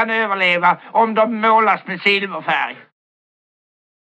kan överleva om de målas med silverfärg.